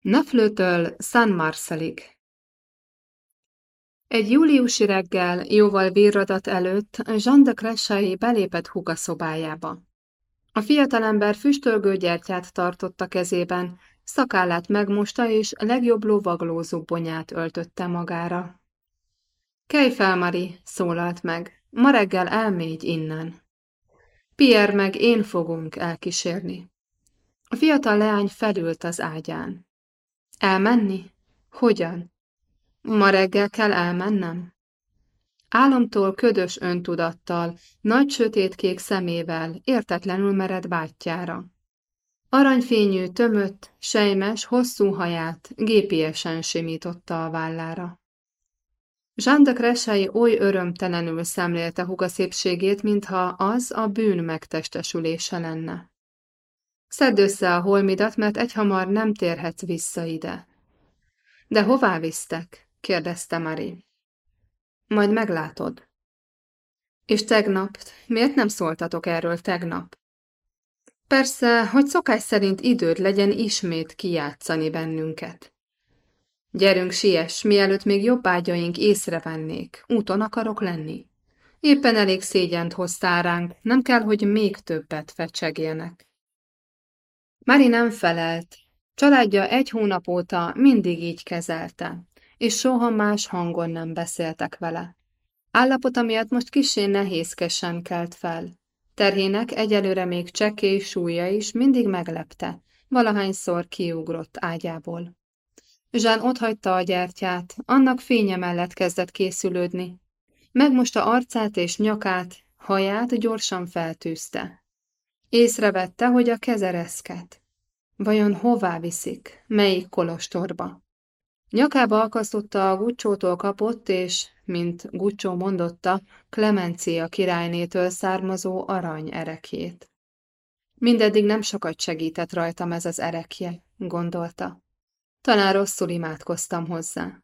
Naflőtől San Marcelig Egy júliusi reggel, jóval virradat előtt, Jean de Cressai belépett Huga szobájába. A fiatalember füstölgő gyertyát tartott a kezében, szakállát megmosta és legjobb lovagló zubbonyát öltötte magára. Kelj fel, Mari, szólalt meg, ma reggel elmégy innen. Pierre meg én fogunk elkísérni. A fiatal leány felült az ágyán. Elmenni? Hogyan? Ma reggel kell elmennem? Álomtól ködös öntudattal, nagy sötétkék szemével, értetlenül mered bátyjára. Aranyfényű, tömött, sejmes, hosszú haját gépiesen simította a vállára. Jean de Cressai oly örömtelenül szemlélte huga szépségét, mintha az a bűn megtestesülése lenne. Szedd össze a holmidat, mert egyhamar nem térhetsz vissza ide. De hová visztek? kérdezte Mari. Majd meglátod. És tegnap, miért nem szóltatok erről tegnap? Persze, hogy szokás szerint időd legyen ismét kijátszani bennünket. Gyerünk, siess, mielőtt még jobb ágyaink észrevennék, úton akarok lenni. Éppen elég szégyent hoztál ránk, nem kell, hogy még többet fecsegjenek. Mari nem felelt. Családja egy hónap óta mindig így kezelte, és soha más hangon nem beszéltek vele. Állapota miatt most kisé nehézkesen kelt fel. Terhének egyelőre még csekély súlya is mindig meglepte, valahányszor kiugrott ágyából. Zsán otthagyta a gyertyát, annak fénye mellett kezdett készülődni. Megmosta arcát és nyakát, haját gyorsan feltűzte. Észrevette, hogy a keze reszket. Vajon hová viszik? Melyik kolostorba? Nyakába akasztotta a Gucsótól kapott, és, mint Gucsó mondotta, Klemencia királynétől származó arany erekjét. Mindeddig nem sokat segített rajtam ez az erekje, gondolta. Talán rosszul imádkoztam hozzá.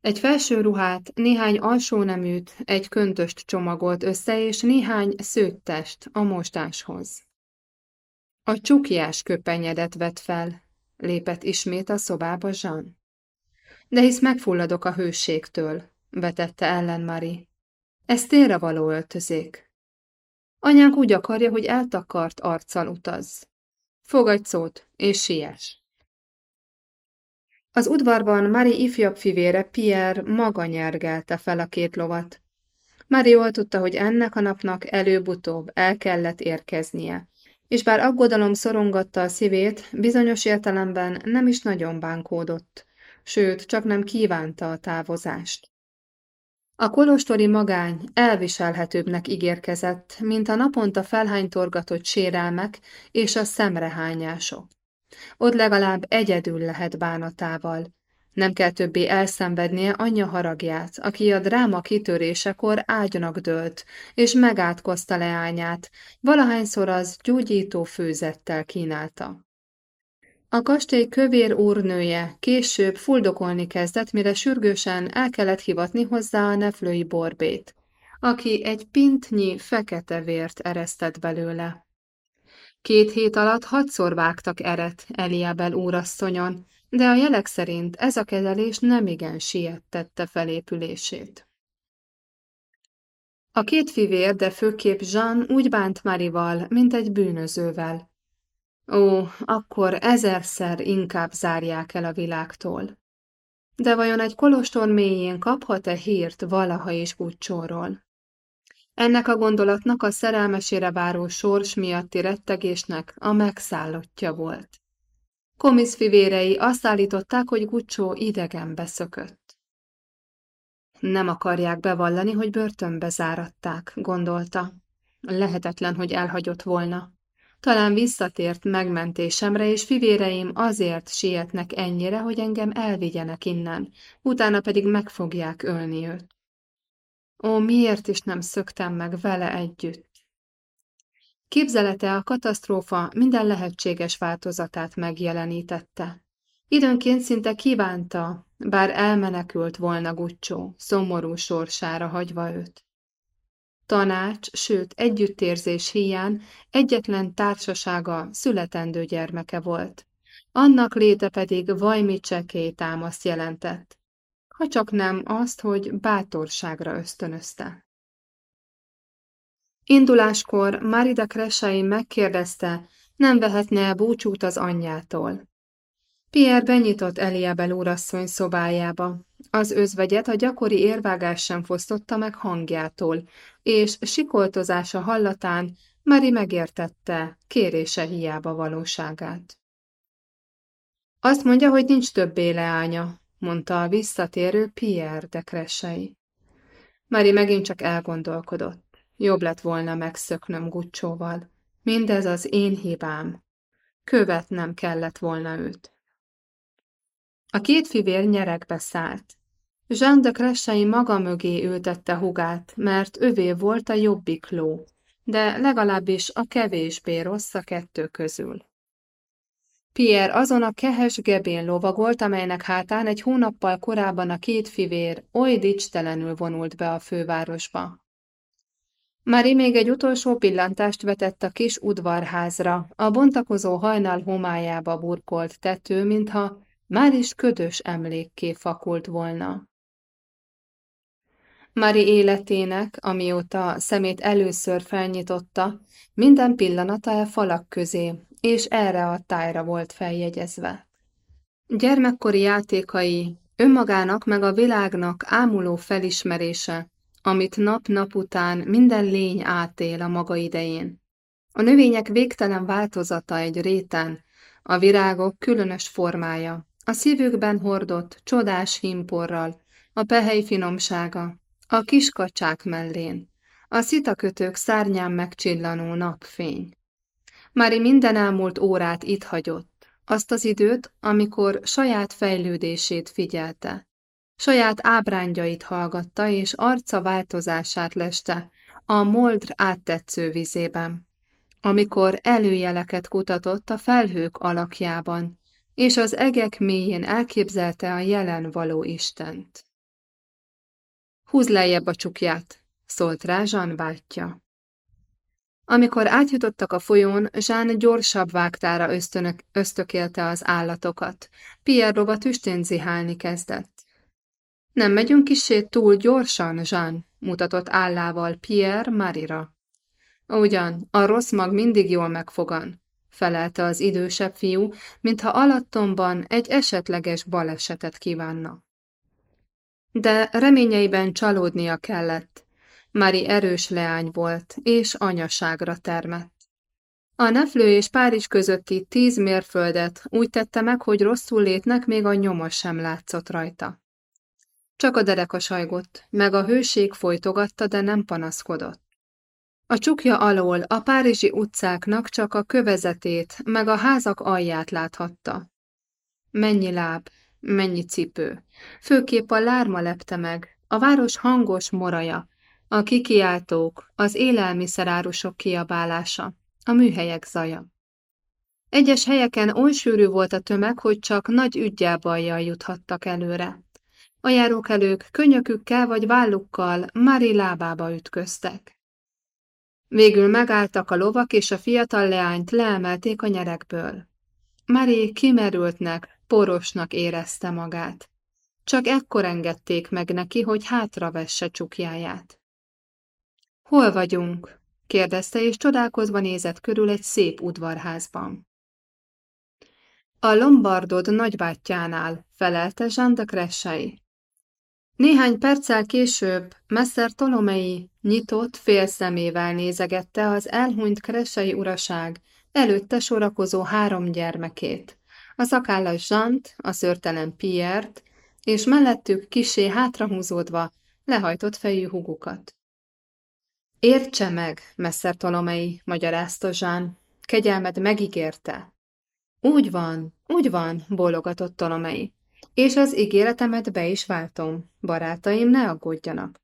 Egy felső ruhát, néhány alsó neműt, egy köntöst csomagolt össze, és néhány szőttest a mostáshoz. A csukjás köpenyedet vett fel, lépett ismét a szobába Jean. De hisz megfulladok a hőségtől, vetette ellen Mari. Ez térre való öltözék. Anyánk úgy akarja, hogy eltakart arccal utaz. Fogadj szót, és siess. Az udvarban Mari ifjabb fivére Pierre maga nyergelte fel a két lovat. Mari jól tudta, hogy ennek a napnak előbb-utóbb el kellett érkeznie, és bár aggodalom szorongatta a szívét, bizonyos értelemben nem is nagyon bánkódott, sőt, csak nem kívánta a távozást. A kolostori magány elviselhetőbbnek ígérkezett, mint a naponta felhánytorgatott sérelmek és a szemrehányások. Ott legalább egyedül lehet bánatával. Nem kell többé elszenvednie anyja haragját, aki a dráma kitörésekor ágynak dőlt, és megátkozta leányát, valahányszor az gyógyító főzettel kínálta. A kastély kövér úrnője később fuldokolni kezdett, mire sürgősen el kellett hivatni hozzá a neflői borbét, aki egy pintnyi fekete vért eresztett belőle. Két hét alatt hatszor vágtak eret Eliabel úrasszonyon, de a jelek szerint ez a kezelés nemigen siettette felépülését. A két fivér, de főképp Jean úgy bánt Marival, mint egy bűnözővel. Ó, akkor ezerszer inkább zárják el a világtól. De vajon egy kolostor mélyén kaphat-e hírt valaha is Gucsóról? Ennek a gondolatnak a szerelmesére váró sors miatti rettegésnek a megszállottja volt. Komisz fivérei azt állították, hogy Gucsó idegen beszökött. Nem akarják bevallani, hogy börtönbe záratták, gondolta. Lehetetlen, hogy elhagyott volna. Talán visszatért megmentésemre, és fivéreim azért sietnek ennyire, hogy engem elvigyenek innen, utána pedig meg fogják ölni őt. Ó, miért is nem szöktem meg vele együtt? Képzelete a katasztrófa minden lehetséges változatát megjelenítette. Időnként szinte kívánta, bár elmenekült volna Gucsó, szomorú sorsára hagyva őt. Tanács, sőt együttérzés híján egyetlen társasága születendő gyermeke volt. annak léte pedig vajmi csekély támaszt jelentett, ha csak nem azt, hogy bátorságra ösztönözte. Induláskor Marida Kresai megkérdezte, nem vehetne el búcsút az anyjától. Pierre benyitott Eliabel úrasszony szobájába. Az özvegyet a gyakori érvágás sem fosztotta meg hangjától, és sikoltozása hallatán Mari megértette kérése hiába valóságát. Azt mondja, hogy nincs többé leánya, mondta a visszatérő Pierre de Cressai. Mari megint csak elgondolkodott. Jobb lett volna megszöknöm Gucsóval. Mindez az én hibám. Követnem kellett volna őt. A két fivér nyerekbe szállt. Jean de Cressai maga mögé ültette hugát, mert övé volt a jobbik ló, de legalábbis a kevésbé rossz a kettő közül. Pierre azon a kehes gebén lovagolt, amelynek hátán egy hónappal korábban a két fivér oly dicstelenül vonult be a fővárosba. Mari még egy utolsó pillantást vetett a kis udvarházra, a bontakozó hajnal homályába burkolt tető, mintha már is ködös emlékké fakult volna. Mari életének, amióta szemét először felnyitotta, minden pillanata e falak közé, és erre a tájra volt feljegyezve. Gyermekkori játékai, önmagának meg a világnak ámuló felismerése, amit nap-nap után minden lény átél a maga idején. A növények végtelen változata egy réten, a virágok különös formája, a szívükben hordott csodás hímporral, a pehely finomsága, a kiskacsák mellén, a szitakötők szárnyán megcsillanó napfény. Mári minden elmúlt órát itt hagyott, azt az időt, amikor saját fejlődését figyelte. Saját ábrányait hallgatta, és arca változását leste a moldr áttetsző vizében, amikor előjeleket kutatott a felhők alakjában, és az egek mélyén elképzelte a jelen való Istent. Húz lejjebb a csukját, szólt rá Zsán bátyja. Amikor átjutottak a folyón, Zsán gyorsabb vágtára ösztönök, ösztökélte az állatokat. Pierre rova tüstén zihálni kezdett. Nem megyünk kisé túl gyorsan, Zsán, mutatott állával Pierre Marira. Ugyan, a rossz mag mindig jól megfogan, felelte az idősebb fiú, mintha alattomban egy esetleges balesetet kívánna. De reményeiben csalódnia kellett. Mari erős leány volt, és anyaságra termett. A Neflő és Párizs közötti tíz mérföldet úgy tette meg, hogy rosszul létnek még a nyoma sem látszott rajta. Csak a dereka sajgott, meg a hőség folytogatta, de nem panaszkodott. A csukja alól a párizsi utcáknak csak a kövezetét, meg a házak alját láthatta. Mennyi láb, mennyi cipő. Főképp a lárma lepte meg, a város hangos moraja, a kikiáltók, az élelmiszerárusok kiabálása, a műhelyek zaja. Egyes helyeken oly sűrű volt a tömeg, hogy csak nagy ügyjábajjal juthattak előre. A járókelők könyökükkel vagy vállukkal Mari lábába ütköztek. Végül megálltak a lovak, és a fiatal leányt leemelték a nyerekből. Mari kimerültnek, porosnak érezte magát. Csak ekkor engedték meg neki, hogy hátravesse csukjáját. Hol vagyunk? kérdezte, és csodálkozva nézett körül egy szép udvarházban. A Lombardod nagybátyjánál, felelte Jean de. Néhány perccel később Messer Tolomei nyitott fél szemével nézegette az elhunyt kresei uraság előtte sorakozó három gyermekét, a szakállas Zsant, a szörtelen Piert, és mellettük kisé hátrahúzódva lehajtott fejű hugukat. Értse meg, Messer Tolomei, magyarázta Zsán, kegyelmed megígérte. Úgy van, úgy van, bólogatott Tolomei. És az ígéretemet be is váltom, barátaim, ne aggódjanak.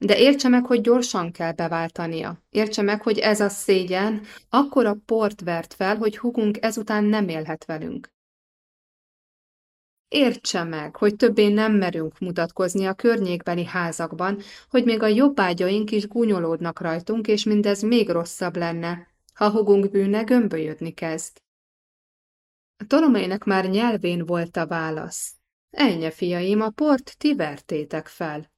De értse meg, hogy gyorsan kell beváltania. Értse meg, hogy ez a szégyen akkora port vert fel, hogy hugunk ezután nem élhet velünk. Értse meg, hogy többé nem merünk mutatkozni a környékbeli házakban, hogy még a jobbágyaink is gúnyolódnak rajtunk, és mindez még rosszabb lenne, ha hugunk bűne gömbölyödni kezd. Tolomének már nyelvén volt a válasz. Ennyi, fiaim, a port ti vertétek fel.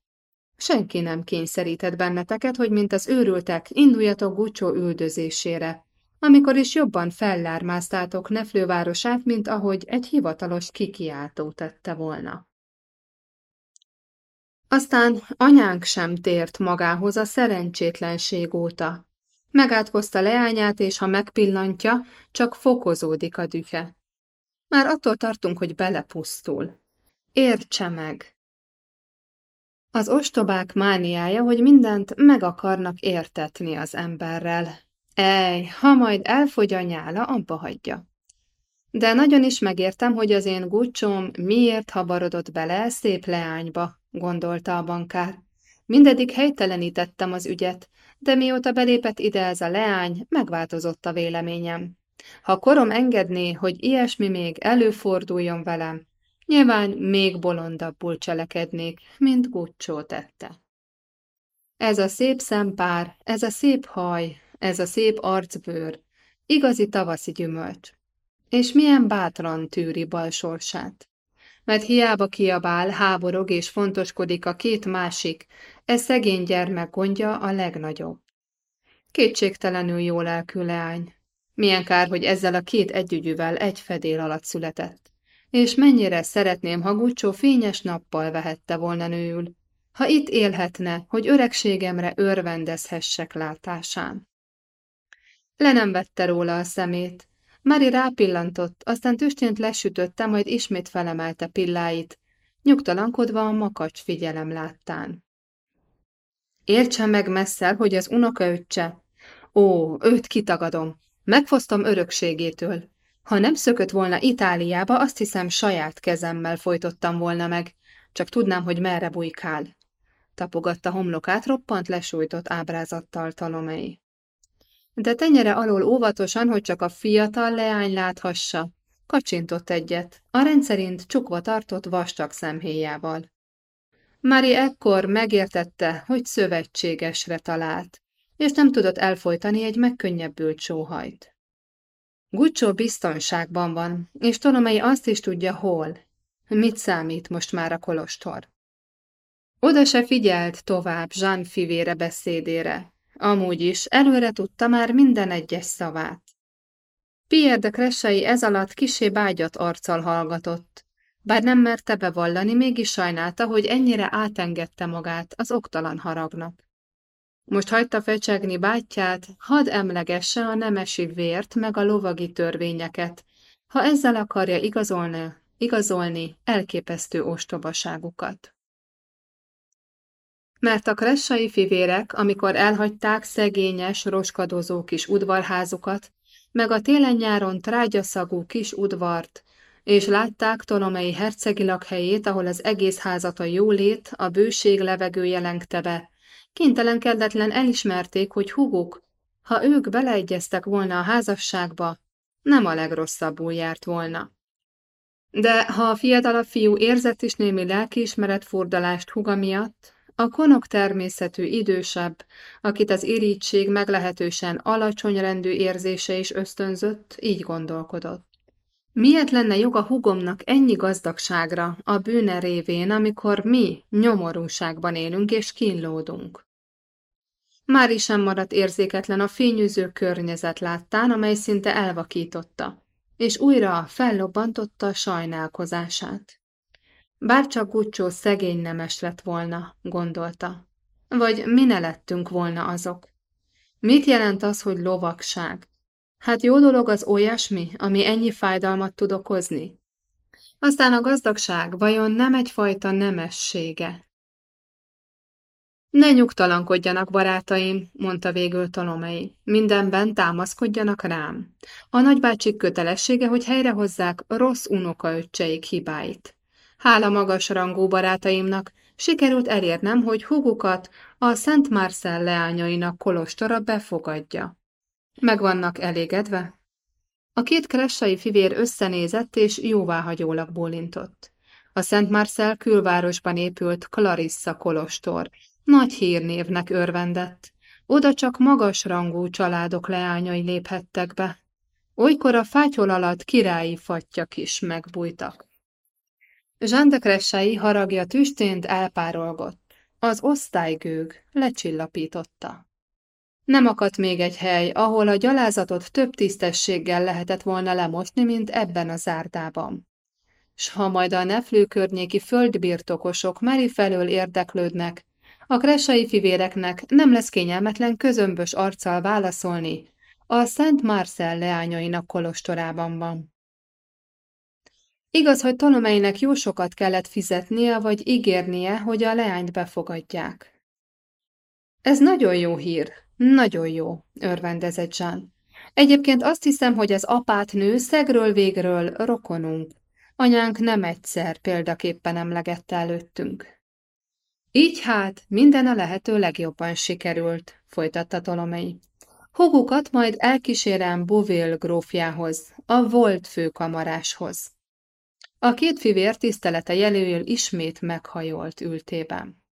Senki nem kényszerített benneteket, hogy mint az őrültek, induljatok Gucsó üldözésére, amikor is jobban fellármáztátok Neflővárosát, mint ahogy egy hivatalos kikiáltó tette volna. Aztán anyánk sem tért magához a szerencsétlenség óta. Megátkozta leányát, és ha megpillantja, csak fokozódik a dühe. Már attól tartunk, hogy belepusztul. Értse meg! Az ostobák mániája, hogy mindent meg akarnak értetni az emberrel. Ej, ha majd elfogy a nyála, abba hagyja. De nagyon is megértem, hogy az én gucsom miért habarodott bele szép leányba, gondolta a bankár. Mindedig helytelenítettem az ügyet, de mióta belépett ide ez a leány, megváltozott a véleményem. Ha korom engedné, hogy ilyesmi még előforduljon velem, nyilván még bolondabbul cselekednék, mint Guccio tette. Ez a szép szempár, ez a szép haj, ez a szép arcbőr, igazi tavaszi gyümölcs. És milyen bátran tűri bal sorsát. Mert hiába kiabál, háborog és fontoskodik a két másik, ez szegény gyermek gondja a legnagyobb. Kétségtelenül jó lelkű leány. Milyen kár, hogy ezzel a két együgyűvel egy fedél alatt született. És mennyire szeretném, ha Gucsó fényes nappal vehette volna nőül, ha itt élhetne, hogy öregségemre örvendezhessek látásán. Le nem vette róla a szemét. Mari rápillantott, aztán tüstént lesütötte, majd ismét felemelte pilláit, nyugtalankodva a makacs figyelem láttán. Értse meg messzel, hogy az unokaöccse. Ó, őt kitagadom. Megfosztom örökségétől. Ha nem szökött volna Itáliába, azt hiszem saját kezemmel folytottam volna meg. Csak tudnám, hogy merre bujkál. Tapogatta homlokát roppant lesújtott ábrázattal talomei de tenyere alól óvatosan, hogy csak a fiatal leány láthassa. Kacsintott egyet, a rendszerint csukva tartott vastag szemhéjával. Mári ekkor megértette, hogy szövetségesre talált, és nem tudott elfolytani egy megkönnyebbült sóhajt. Gucsó biztonságban van, és Tolomei azt is tudja, hol. Mit számít most már a kolostor? Oda se figyelt tovább Jean fivére beszédére, Amúgy is, előre tudta már minden egyes szavát. Pierre de Cressai ez alatt kisé bágyat arccal hallgatott, bár nem merte bevallani, mégis sajnálta, hogy ennyire átengedte magát az oktalan haragnak. Most hagyta fecsegni bátyját, hadd emlegesse a nemesi vért meg a lovagi törvényeket, ha ezzel akarja igazolni, igazolni elképesztő ostobaságukat mert a kressai fivérek, amikor elhagyták szegényes, roskadozó kis udvarházukat, meg a télen-nyáron trágyaszagú kis udvart, és látták Tolomei hercegi lakhelyét, ahol az egész házat a jólét, a bőség levegője lengte be. Kintelenkedetlen elismerték, hogy huguk, ha ők beleegyeztek volna a házasságba, nem a legrosszabbul járt volna. De ha a fiatalabb fiú érzett is némi lelkiismeret furdalást huga miatt, a konok természetű idősebb, akit az irítség meglehetősen alacsony rendű érzése is ösztönzött, így gondolkodott. Miért lenne joga hugomnak ennyi gazdagságra a bűne révén, amikor mi nyomorúságban élünk és kínlódunk? Mári sem maradt érzéketlen a fényűző környezet láttán, amely szinte elvakította, és újra fellobbantotta sajnálkozását. Bárcsak Gucsó szegény nemes lett volna, gondolta. Vagy mi ne lettünk volna azok? Mit jelent az, hogy lovagság? Hát jó dolog az olyasmi, ami ennyi fájdalmat tud okozni? Aztán a gazdagság vajon nem egyfajta nemessége? Ne nyugtalankodjanak, barátaim, mondta végül Tolomei. Mindenben támaszkodjanak rám. A nagybácsik kötelessége, hogy helyrehozzák rossz unokaöccseik hibáit. Hála magas rangú barátaimnak, sikerült elérnem, hogy hugukat a Szent Marcel leányainak kolostora befogadja. Meg vannak elégedve? A két kressai fivér összenézett és jóváhagyólag bólintott. A Szent Marcel külvárosban épült Clarissa kolostor, nagy hírnévnek örvendett. Oda csak magas rangú családok leányai léphettek be. Olykor a fátyol alatt királyi fattyak is megbújtak. Jean de Cressai haragja tüstént elpárolgott. Az osztálygőg lecsillapította. Nem akadt még egy hely, ahol a gyalázatot több tisztességgel lehetett volna lemosni, mint ebben a zárdában. S ha majd a neflő környéki földbirtokosok Mari felől érdeklődnek, a kresai fivéreknek nem lesz kényelmetlen közömbös arccal válaszolni, a Szent Marcel leányainak kolostorában van. Igaz, hogy Tolomeinek jó sokat kellett fizetnie, vagy ígérnie, hogy a leányt befogadják. Ez nagyon jó hír, nagyon jó, örvendezett Jean. Egyébként azt hiszem, hogy az apát nő szegről végről rokonunk. Anyánk nem egyszer példaképpen emlegette előttünk. Így hát minden a lehető legjobban sikerült, folytatta Tolomei. Hogukat majd elkísérem Bovél grófjához, a volt főkamaráshoz. A két fivér tisztelete jelőjől ismét meghajolt ültében.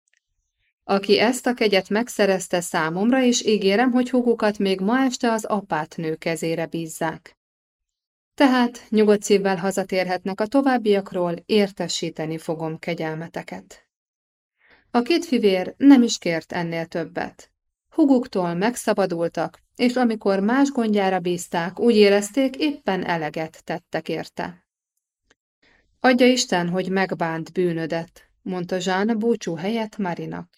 Aki ezt a kegyet megszerezte számomra, és ígérem, hogy hugukat még ma este az apátnő kezére bízzák. Tehát nyugodt szívvel hazatérhetnek a továbbiakról, értesíteni fogom kegyelmeteket. A két fivér nem is kért ennél többet. Huguktól megszabadultak, és amikor más gondjára bízták, úgy érezték, éppen eleget tettek érte. Adja Isten, hogy megbánt bűnödet, mondta Zsán búcsú helyett Marinak.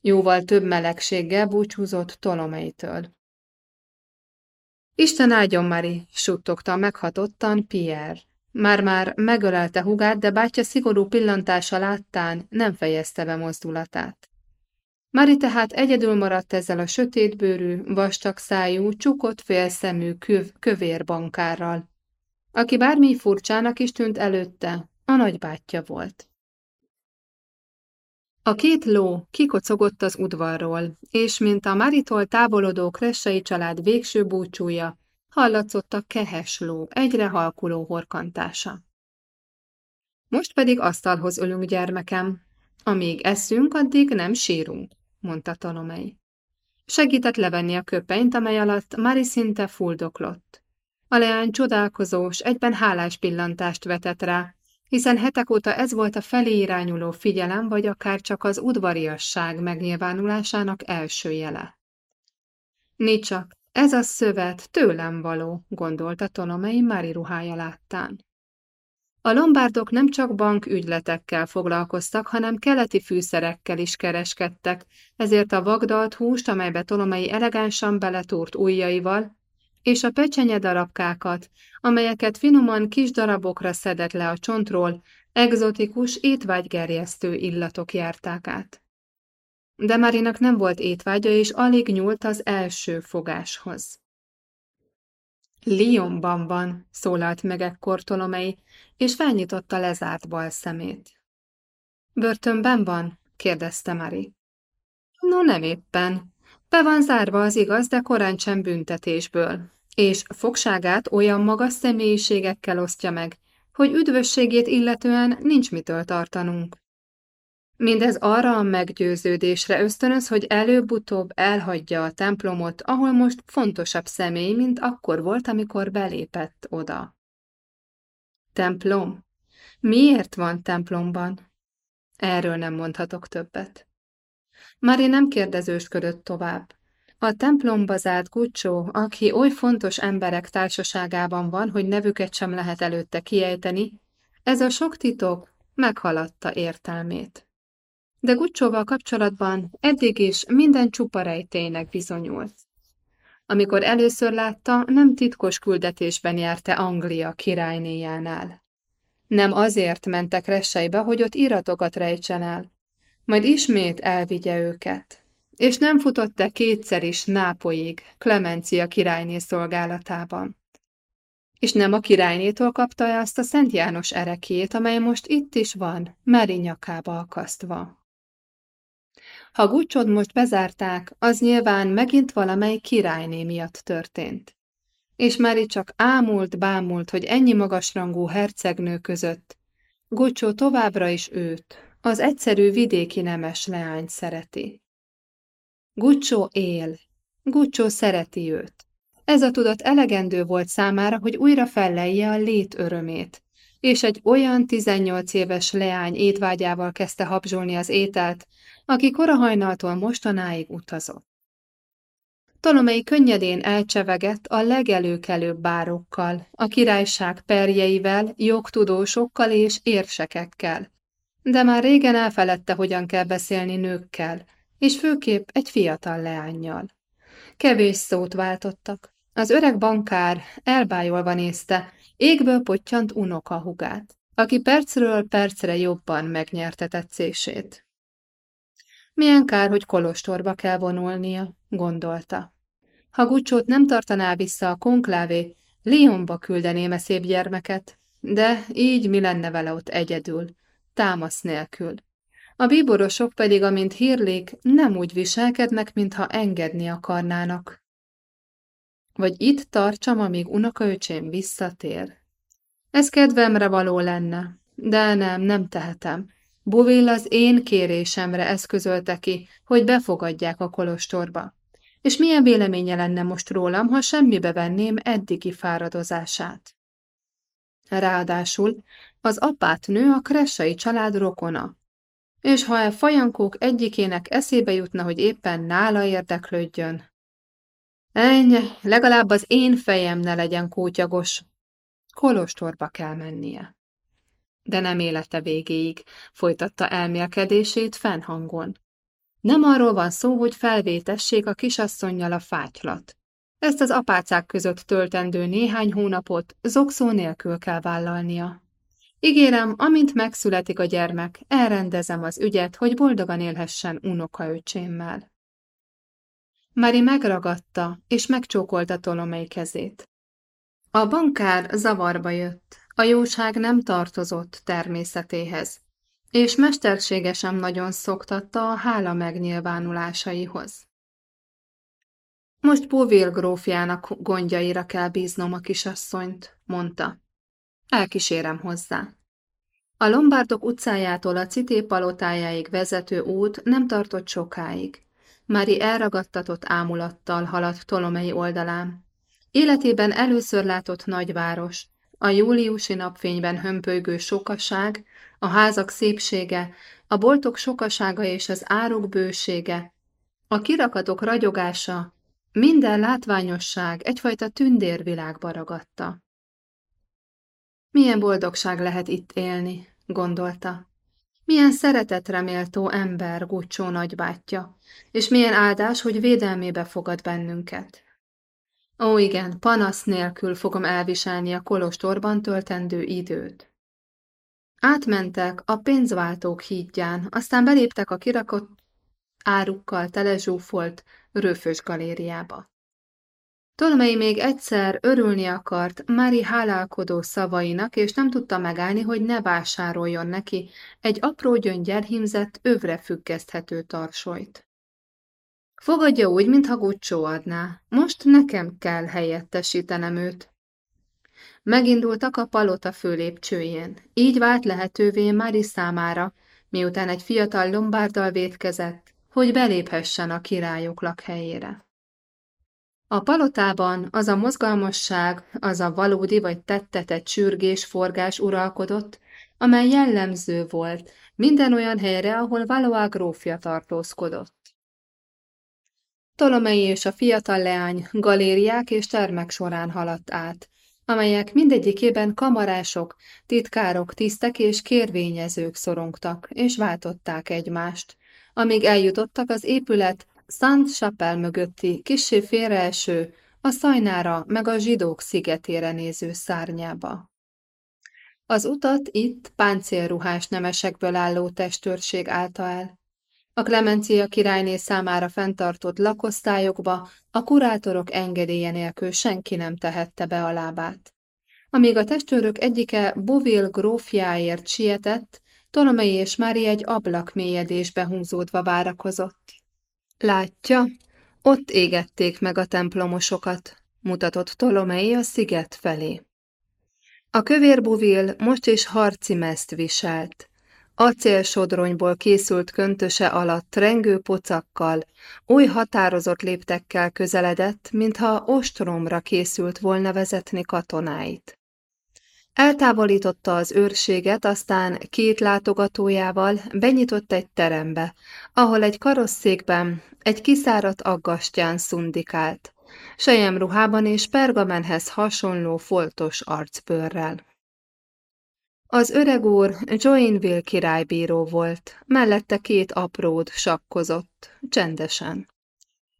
Jóval több melegséggel búcsúzott Tolomeitől. Isten áldjon, Mari, suttogta meghatottan Pierre. Már-már megölelte hugát, de bátyja szigorú pillantása láttán nem fejezte be mozdulatát. Mari tehát egyedül maradt ezzel a sötétbőrű, vastag szájú, csukott félszemű köv kövér bankárral, aki bármi furcsának is tűnt előtte, a nagybátyja volt. A két ló kikocogott az udvarról, és mint a Maritól távolodó kressai család végső búcsúja, hallatszott a kehes ló egyre halkuló horkantása. Most pedig asztalhoz ölünk, gyermekem. Amíg eszünk, addig nem sírunk, mondta Tolomei. Segített levenni a köpenyt, amely alatt Mari szinte fuldoklott. A leány csodálkozós, egyben hálás pillantást vetett rá, hiszen hetek óta ez volt a felé irányuló figyelem, vagy akár csak az udvariasság megnyilvánulásának első jele. Nicsak, ez a szövet tőlem való, gondolta Tonomei Mári ruhája láttán. A lombárdok nem csak bankügyletekkel foglalkoztak, hanem keleti fűszerekkel is kereskedtek, ezért a vagdalt húst, amelybe Tolomei elegánsan beletúrt ujjaival, és a pecsenye darabkákat, amelyeket finoman kis darabokra szedett le a csontról, egzotikus, étvágygerjesztő illatok járták át. De Marinak nem volt étvágya, és alig nyúlt az első fogáshoz. Lyonban van, szólalt meg ekkor Tolomei, és felnyitotta lezárt bal szemét. Börtönben van? kérdezte Mari. No, nem éppen. Be van zárva az igaz, de korán sem büntetésből, és fogságát olyan magas személyiségekkel osztja meg, hogy üdvösségét illetően nincs mitől tartanunk. Mindez arra a meggyőződésre ösztönöz, hogy előbb-utóbb elhagyja a templomot, ahol most fontosabb személy, mint akkor volt, amikor belépett oda. Templom? Miért van templomban? Erről nem mondhatok többet. Mari nem kérdezősködött tovább. A templomba zárt Gucsó, aki oly fontos emberek társaságában van, hogy nevüket sem lehet előtte kiejteni, ez a sok titok meghaladta értelmét. De Gucsóval kapcsolatban eddig is minden csupa rejtének bizonyult. Amikor először látta, nem titkos küldetésben járta Anglia királynéjánál. Nem azért mentek Resseibe, hogy ott iratokat rejtsen el, majd ismét elvigye őket. És nem futott-e kétszer is Nápolyig, Klemencia királyné szolgálatában. És nem a királynétól kapta -e azt a Szent János erekét, amely most itt is van, Meri nyakába akasztva. Ha Gucsod most bezárták, az nyilván megint valamely királyné miatt történt. És Mari csak ámult, bámult, hogy ennyi magasrangú hercegnő között Gucsó továbbra is őt, az egyszerű vidéki nemes leányt szereti. Gucsó él, Gucsó szereti őt. Ez a tudat elegendő volt számára, hogy újra fellelje a lét örömét, és egy olyan 18 éves leány étvágyával kezdte habzsolni az ételt, aki korahajnaltól mostanáig utazott. Tolomei könnyedén elcsevegett a legelőkelőbb bárokkal, a királyság perjeivel, jogtudósokkal és érsekekkel, de már régen elfeledte, hogyan kell beszélni nőkkel, és főképp egy fiatal leányjal. Kevés szót váltottak. Az öreg bankár elbájolva nézte, égből pottyant unoka hugát, aki percről percre jobban megnyerte tetszését. Milyen kár, hogy kolostorba kell vonulnia, gondolta. Ha Gucsót nem tartaná vissza a konklávé, Lyonba küldeném-e szép gyermeket, de így mi lenne vele ott egyedül, támasz nélkül. A bíborosok pedig, amint hírlék, nem úgy viselkednek, mintha engedni akarnának. Vagy itt tartsam, amíg unokaöcsém visszatér. Ez kedvemre való lenne, de nem, nem tehetem. Buvil az én kérésemre eszközölte ki, hogy befogadják a kolostorba. És milyen véleménye lenne most rólam, ha semmibe venném eddigi fáradozását? Ráadásul az apát nő a kressai család rokona, és ha e fajankók egyikének eszébe jutna, hogy éppen nála érdeklődjön. Ennyi, legalább az én fejem ne legyen kótyagos. Kolostorba kell mennie. De nem élete végéig, folytatta elmélkedését fennhangon. Nem arról van szó, hogy felvétessék a kisasszonynal a fátylat. Ezt az apácák között töltendő néhány hónapot zokszó nélkül kell vállalnia. Ígérem, amint megszületik a gyermek, elrendezem az ügyet, hogy boldogan élhessen unokaöcsémmel. Mari megragadta, és megcsókolta Tolomei kezét. A bankár zavarba jött, a jóság nem tartozott természetéhez, és mesterségesen nagyon szoktatta a hála megnyilvánulásaihoz. Most Bóvél grófjának gondjaira kell bíznom a kisasszonyt, mondta. Elkísérem hozzá. A Lombardok utcájától a Cité palotájáig vezető út nem tartott sokáig. Mári elragadtatott ámulattal haladt Tolomei oldalán. Életében először látott nagyváros, a júliusi napfényben hömpölygő sokaság, a házak szépsége, a boltok sokasága és az áruk bősége, a kirakatok ragyogása, minden látványosság egyfajta tündérvilágba ragadta. Milyen boldogság lehet itt élni, gondolta. Milyen szeretetreméltó ember Gucsó nagybátyja, és milyen áldás, hogy védelmébe fogad bennünket. Ó igen, panasz nélkül fogom elviselni a kolostorban töltendő időt. Átmentek a pénzváltók hídján, aztán beléptek a kirakott árukkal telezsúfolt röfös galériába. Tolmei még egyszer örülni akart Mári hálálkodó szavainak, és nem tudta megállni, hogy ne vásároljon neki egy apró gyöngyel hímzett, övre függeszthető tarsolyt. Fogadja úgy, mintha Gucsó adná. Most nekem kell helyettesítenem őt. Megindultak a palota főlépcsőjén. Így vált lehetővé Mári számára, miután egy fiatal lombárdal vétkezett, hogy beléphessen a királyok lakhelyére. A palotában az a mozgalmasság, az a valódi vagy tettetett sürgés, forgás uralkodott, amely jellemző volt minden olyan helyre, ahol Valois grófja tartózkodott. Tolomei és a fiatal leány galériák és termek során haladt át, amelyek mindegyikében kamarások, titkárok, tisztek és kérvényezők szorongtak, és váltották egymást, amíg eljutottak az épület Szent Chapel mögötti, kissé félreeső, a szajnára meg a zsidók szigetére néző szárnyába. Az utat itt páncélruhás nemesekből álló testőrség állta el. A Klemencia királyné számára fenntartott lakosztályokba a kurátorok engedélye nélkül senki nem tehette be a lábát. Amíg a testőrök egyike Bovil grófjáért sietett, Tolomei és Mári egy ablak mélyedésbe húzódva várakozott. Látja, ott égették meg a templomosokat, mutatott Tolomei a sziget felé. A kövér buvil most is harci mezt viselt. acélsodronyból készült köntöse alatt rengő pocakkal, oly határozott léptekkel közeledett, mintha ostromra készült volna vezetni katonáit. Eltávolította az őrséget, aztán két látogatójával benyitott egy terembe, ahol egy karosszékben egy kiszáradt aggastyán szundikált, sejemruhában és pergamenhez hasonló foltos arcbőrrel. Az öreg úr Joinville királybíró volt, mellette két apród sakkozott, csendesen.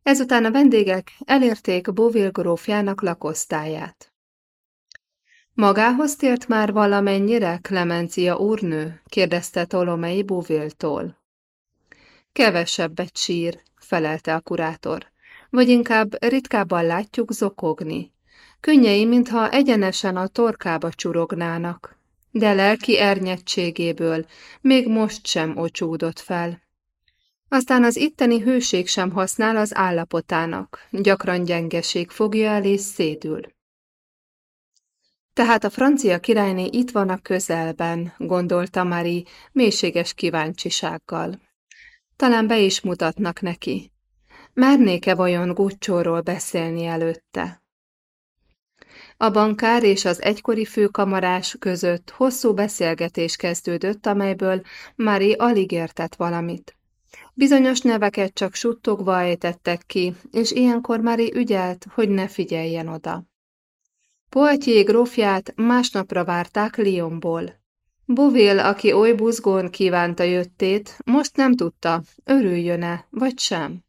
Ezután a vendégek elérték Boville grófjának lakosztályát. Magához tért már valamennyire Clemencia úrnő? kérdezte Tolomei Boville-tól. Kevesebbet sír, felelte a kurátor, vagy inkább ritkábban látjuk zokogni. Könnyei, mintha egyenesen a torkába csurognának, de lelki ernyettségéből még most sem ocsúdott fel. Aztán az itteni hőség sem használ az állapotának, gyakran gyengeség fogja el és szédül. Tehát a francia királyné itt van a közelben, gondolta Marie mélységes kíváncsisággal. Talán be is mutatnak neki. Mernék-e vajon Guccióról beszélni előtte? A bankár és az egykori főkamarás között hosszú beszélgetés kezdődött, amelyből Mari alig értett valamit. Bizonyos neveket csak suttogva ejtettek ki, és ilyenkor Mari ügyelt, hogy ne figyeljen oda. Poitiers grófját másnapra várták Lyonból. Boville, aki oly buzgón kívánta jöttét, most nem tudta, örüljön-e, vagy sem.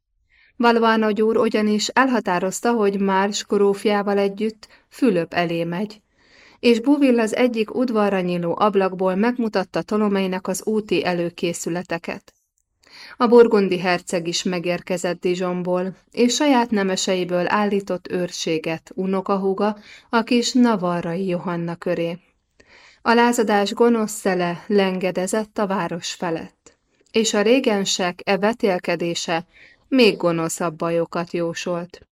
Valois nagyúr ugyanis elhatározta, hogy Márs grófjával együtt Fülöp elé megy, és Buville az egyik udvarra nyíló ablakból megmutatta Tolomeinek az úti előkészületeket. A burgundi herceg is megérkezett Dijonból, és saját nemeseiből állított őrséget unokahúga a kis navarrai Johanna köré. A lázadás gonosz szele lengedezett a város felett, és a régensek e vetélkedése még gonoszabb bajokat jósolt.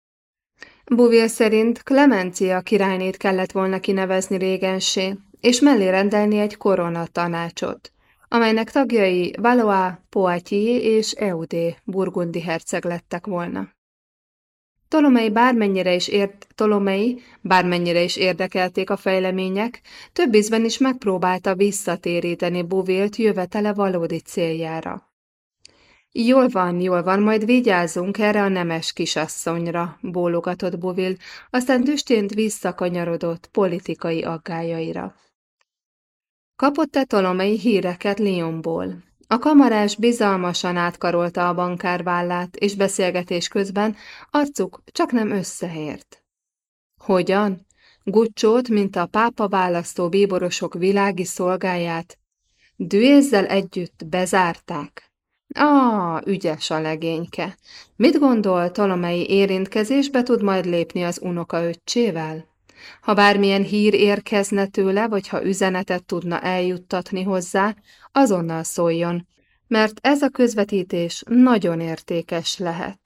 Buvil szerint Clemencia királynét kellett volna kinevezni régensé, és mellé rendelni egy korona tanácsot, amelynek tagjai Valois, Poitiers és Eudé burgundi herceg lettek volna. Tolomei bármennyire is ért, Tolomei bármennyire is érdekelték a fejlemények, több ízben is megpróbálta visszatéríteni Buvilt jövetele valódi céljára. Jól van, jól van, majd vigyázzunk erre a nemes kisasszonyra, bólogatott Bovil, aztán tüstént visszakanyarodott politikai aggájaira. Kapott-e Tolomei híreket Lyonból? A kamarás bizalmasan átkarolta a bankár és beszélgetés közben arcuk csak nem összeért. Hogyan? Gucsót, mint a pápa választó bíborosok világi szolgáját, Düézzel együtt bezárták. Ah, ügyes a legényke. Mit gondol, Tolomei érintkezésbe tud majd lépni az unoka öccsével? Ha bármilyen hír érkezne tőle, vagy ha üzenetet tudna eljuttatni hozzá, azonnal szóljon, mert ez a közvetítés nagyon értékes lehet.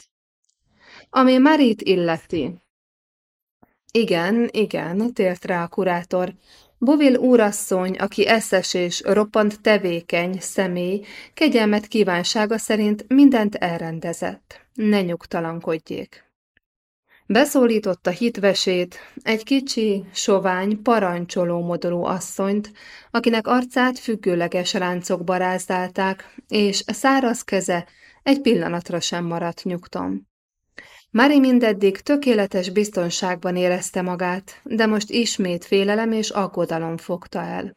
Ami Marit illeti. Igen, igen, tért rá a kurátor, Bovil úrasszony, aki eszes és roppant tevékeny személy, kegyelmet kívánsága szerint mindent elrendezett. Ne nyugtalankodjék. Beszólította hitvesét, egy kicsi, sovány, parancsoló modorú asszonyt, akinek arcát függőleges ráncok barázdálták, és száraz keze egy pillanatra sem maradt nyugton. Mari mindeddig tökéletes biztonságban érezte magát, de most ismét félelem és aggodalom fogta el.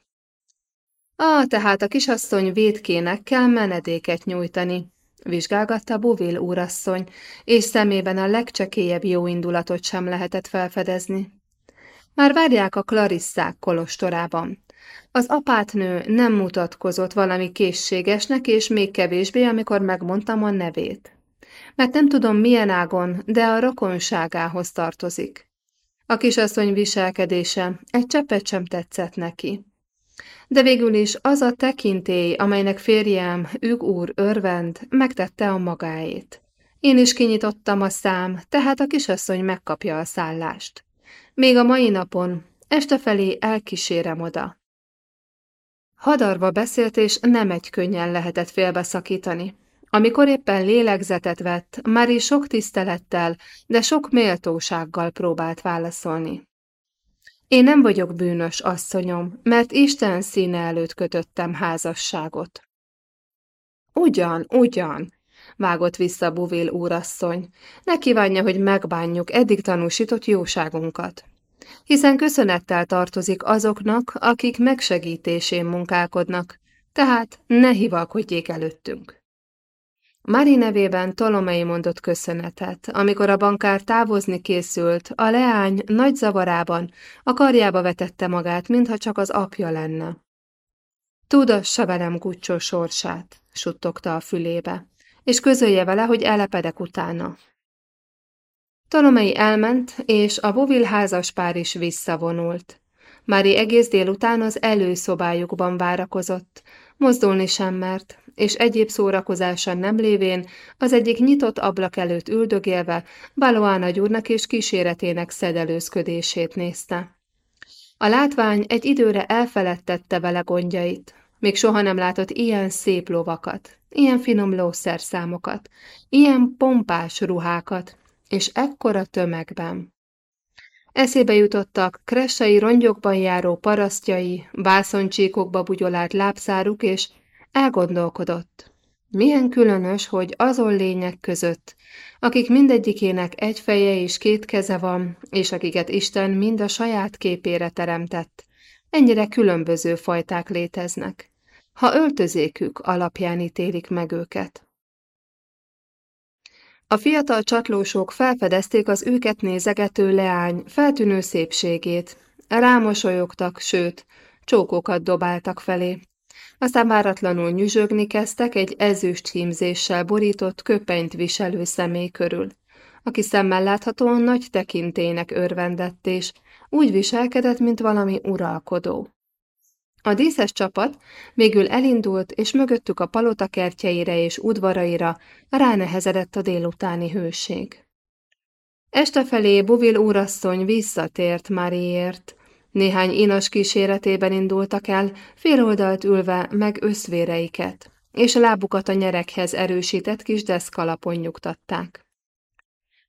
Ah, tehát a kisasszony védkének kell menedéket nyújtani, vizsgálgatta Bovil úrasszony, és szemében a legcsekélyebb jóindulatot sem lehetett felfedezni. Már várják a Klarisszák kolostorában. Az apátnő nem mutatkozott valami készségesnek, és még kevésbé, amikor megmondtam a nevét mert nem tudom milyen ágon, de a rokonságához tartozik. A kisasszony viselkedése egy cseppet sem tetszett neki. De végül is az a tekintély, amelynek férjem, Üg úr örvend, megtette a magáét. Én is kinyitottam a szám, tehát a kisasszony megkapja a szállást. Még a mai napon, este felé elkísérem oda. Hadarva beszélt, és nem egy könnyen lehetett félbeszakítani. Amikor éppen lélegzetet vett, Mari sok tisztelettel, de sok méltósággal próbált válaszolni. Én nem vagyok bűnös, asszonyom, mert Isten színe előtt kötöttem házasságot. Ugyan, ugyan, vágott vissza Buvél úrasszony. Ne kívánja, hogy megbánjuk eddig tanúsított jóságunkat. Hiszen köszönettel tartozik azoknak, akik megsegítésén munkálkodnak, tehát ne hivalkodjék előttünk. Mari nevében Tolomei mondott köszönetet, amikor a bankár távozni készült, a leány nagy zavarában a karjába vetette magát, mintha csak az apja lenne. Tudassa velem Guccsó sorsát, suttogta a fülébe, és közölje vele, hogy elepedek utána. Tolomei elment, és a Bovil házas pár is visszavonult. Mári egész délután az előszobájukban várakozott, mozdulni sem mert, és egyéb szórakozása nem lévén az egyik nyitott ablak előtt üldögélve Baloána gyúrnak és kíséretének szedelőzködését nézte. A látvány egy időre elfeledtette vele gondjait, még soha nem látott ilyen szép lovakat, ilyen finom lószerszámokat, ilyen pompás ruhákat, és ekkora tömegben. Eszébe jutottak kressai rongyokban járó parasztjai, bászoncsíkokba bugyolált lábszáruk, és elgondolkodott. Milyen különös, hogy azon lények között, akik mindegyikének egy feje és két keze van, és akiket Isten mind a saját képére teremtett, ennyire különböző fajták léteznek, ha öltözékük alapján ítélik meg őket. A fiatal csatlósok felfedezték az őket nézegető leány feltűnő szépségét. Rámosolyogtak, sőt, csókokat dobáltak felé. Aztán váratlanul nyüzsögni kezdtek egy ezüst hímzéssel borított köpenyt viselő személy körül, aki szemmel láthatóan nagy tekintének örvendett, és úgy viselkedett, mint valami uralkodó. A díszes csapat végül elindult, és mögöttük a palota kertjeire és udvaraira ránehezedett a délutáni hőség. Este felé Buvil úrasszony visszatért Mariért. Néhány inas kíséretében indultak el, féloldalt ülve meg összvéreiket, és lábukat a nyerekhez erősített kis deszkalapon nyugtatták.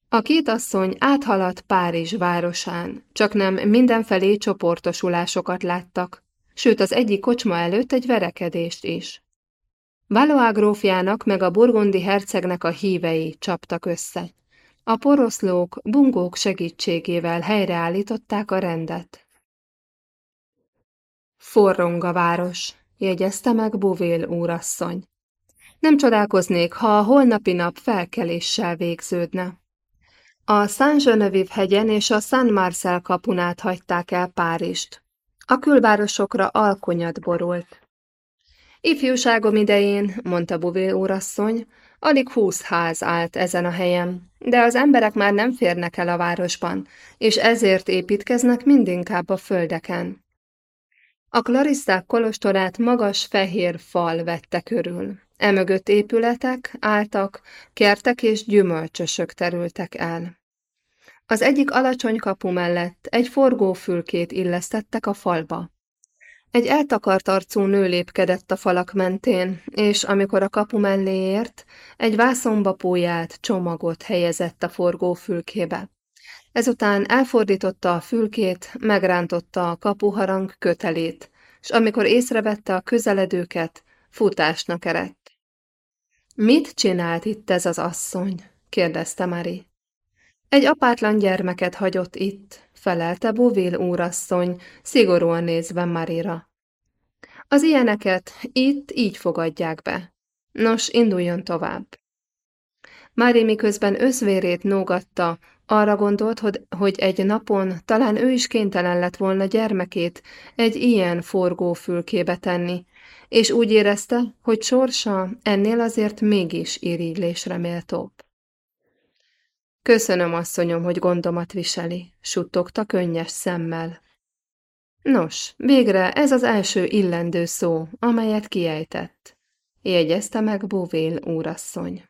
A két asszony áthaladt Párizs városán, csak nem mindenfelé csoportosulásokat láttak, sőt az egyik kocsma előtt egy verekedést is. Valois grófjának meg a burgundi hercegnek a hívei csaptak össze. A poroszlók bungók segítségével helyreállították a rendet. Forrong a város, jegyezte meg Buvél úrasszony. Nem csodálkoznék, ha a holnapi nap felkeléssel végződne. A Saint-Genevieve hegyen és a Saint Marcel kapunát hagyták el Párizst. A külvárosokra alkonyat borult. Ifjúságom idején, mondta Buvé úrasszony, alig húsz ház állt ezen a helyen, de az emberek már nem férnek el a városban, és ezért építkeznek mindinkább a földeken. A Klarisszák kolostorát magas fehér fal vette körül. Emögött épületek álltak, kertek és gyümölcsösök terültek el. Az egyik alacsony kapu mellett egy forgófülkét illesztettek a falba. Egy eltakart arcú nő lépkedett a falak mentén, és amikor a kapu mellé ért, egy vászonba póját, csomagot helyezett a forgófülkébe. Ezután elfordította a fülkét, megrántotta a kapuharang kötelét, és amikor észrevette a közeledőket, futásnak eredt. Mit csinált itt ez az asszony? kérdezte Mari. Egy apátlan gyermeket hagyott itt, felelte Bovil úrasszony, szigorúan nézve Marira. Az ilyeneket itt így fogadják be. Nos, induljon tovább. Mári miközben összvérét nógatta, arra gondolt, hogy, hogy egy napon talán ő is kénytelen lett volna gyermekét egy ilyen forgófülkébe tenni, és úgy érezte, hogy sorsa ennél azért mégis irigylésre méltóbb. Köszönöm, asszonyom, hogy gondomat viseli, suttogta könnyes szemmel. Nos, végre ez az első illendő szó, amelyet kiejtett, jegyezte meg Bóvél úrasszony.